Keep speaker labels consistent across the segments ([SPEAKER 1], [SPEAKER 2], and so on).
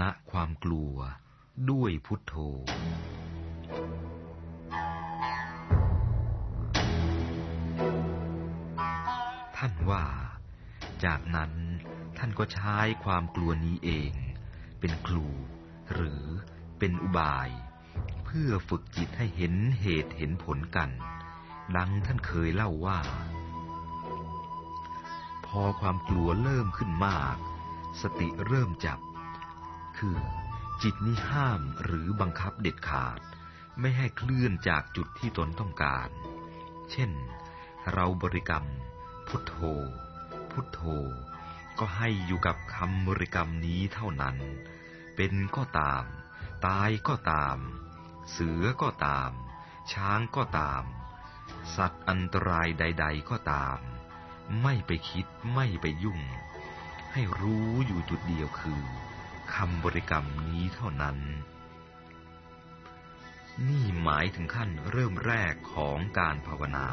[SPEAKER 1] นะความกลัวด้วยพุทโธท่านว่า จากนั้นท่านก็ใช้ความกลัวนี้เอง เป็นครู หรือเป็นอุบาย เพื่อฝึกจิตให้เห็นเหตุเห็นผลกัน ดังท่านเคยเล่าว่า พอความกลัวเริ่มขึ้นมาก สติเริ่มจับ คือ จิตนี้ห้ามหรือบังคับเด็ดขาด ไม่ให้เคลื่อนจากจุดที่ตนต้องการ เช่น เราบริกรรม พุทโธ พุทโธ ก็ให้อยู่กับคำบริกรรมนี้เท่านั้น เป็นก็ตาม ตายก็ตาม เสือก็ตาม ช้างก็ตาม สัตว์อันตรายใด ๆ ก็ตาม ไม่ไปคิดไม่ไปยุ่ง ให้รู้อยู่จุดเดียวคือ คำบริกรรมนี้เท่านั้น นี่หมายถึงขั้นเริ่มแรกของการภาวนา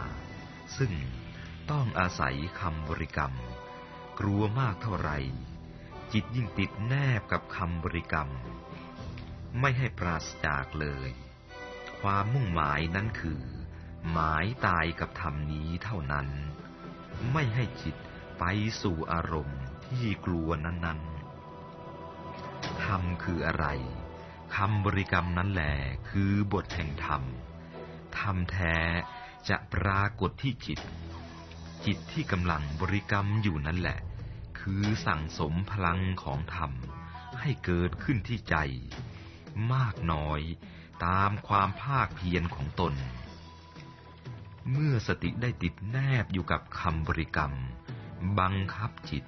[SPEAKER 1] ซึ่งต้องอาศัยคำบริกรรม กลัวมากเท่าไหร่ จิตยิ่งติดแนบกับคำบริกรรม ไม่ให้ปราศจากเลย ความมุ่งหมายนั้นคือ หมายตายกับธรรมนี้เท่านั้น ไม่ให้จิตไปสู่อารมณ์ที่กลัวนั้นๆ ธรรมคืออะไรคำบริกรรมนั้นแหละคือบทแห่งธรรม ธรรมแท้จะปรากฏที่จิต จิตที่กำลังบริกรรมอยู่นั่นแหละ คือสั่งสมพลังของธรรม ให้เกิดขึ้นที่ใจ มากน้อยตามความภาคเพียรของตน เมื่อสติได้ติดแนบอยู่กับคำบริกรรม บังคับจิต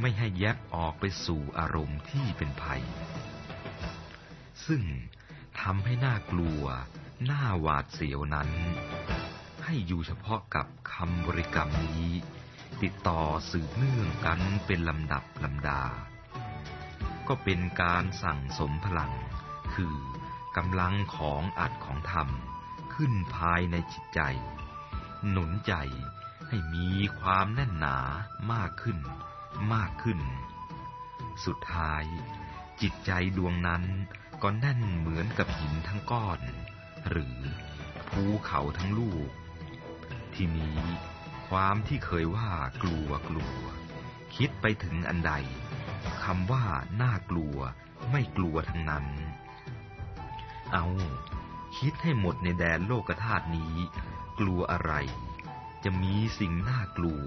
[SPEAKER 1] ไม่ให้แยบออกไปสู่อารมณ์ที่เป็นภัย ซึ่งทำให้น่ากลัว น่าหวาดเสียวนั้น ให้อยู่เฉพาะกับคำบริกรรมนี้ ติดต่อสืบเนื่องกันเป็นลำดับลำดา ก็เป็นการสั่งสมพลัง คือกำลังของอัดของธรรม ขึ้นภายในจิตใจ หนุนใจให้มีความแน่นหนามากขึ้น มากขึ้น สุดท้าย จิตใจดวงนั้นก็แน่นเหมือนกับหินทั้งก้อน หรือภูเขาทั้งลูก ทีนี้ความที่เคยว่ากลัวกลัว คิดไปถึงอันใดคำว่าน่ากลัวไม่กลัวทั้งนั้น เอา คิดให้หมดในแดนโลกธาตุนี้ กลัวอะไร จะมีสิ่งน่ากลัว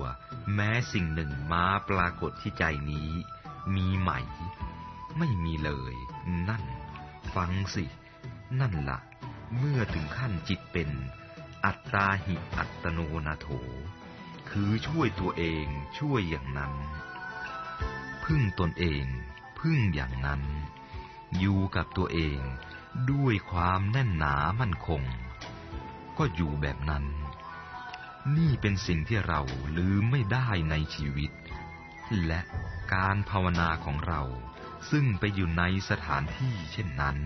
[SPEAKER 1] แม้สิ่งหนึ่งมาปรากฏที่ใจนี้ มีไหม ไม่มีเลย นั่น ฟังสิ นั่นละ่ะ เมื่อถึงขั้นจิตเป็น อัตตาหิอัตโนนาโถ คือช่วยตัวเองช่วยอย่างนั้น พึ่งตนเอง พึ่งอย่างนั้น อยู่กับตัวเองด้วยความแน่นหนามั่นคง ก็อยู่แบบนั้น นี่เป็นสิ่งที่เราลืมไม่ได้ในชีวิต และการภาวนาของเราซึ่งไปอยู่ในสถานที่เช่นนั้น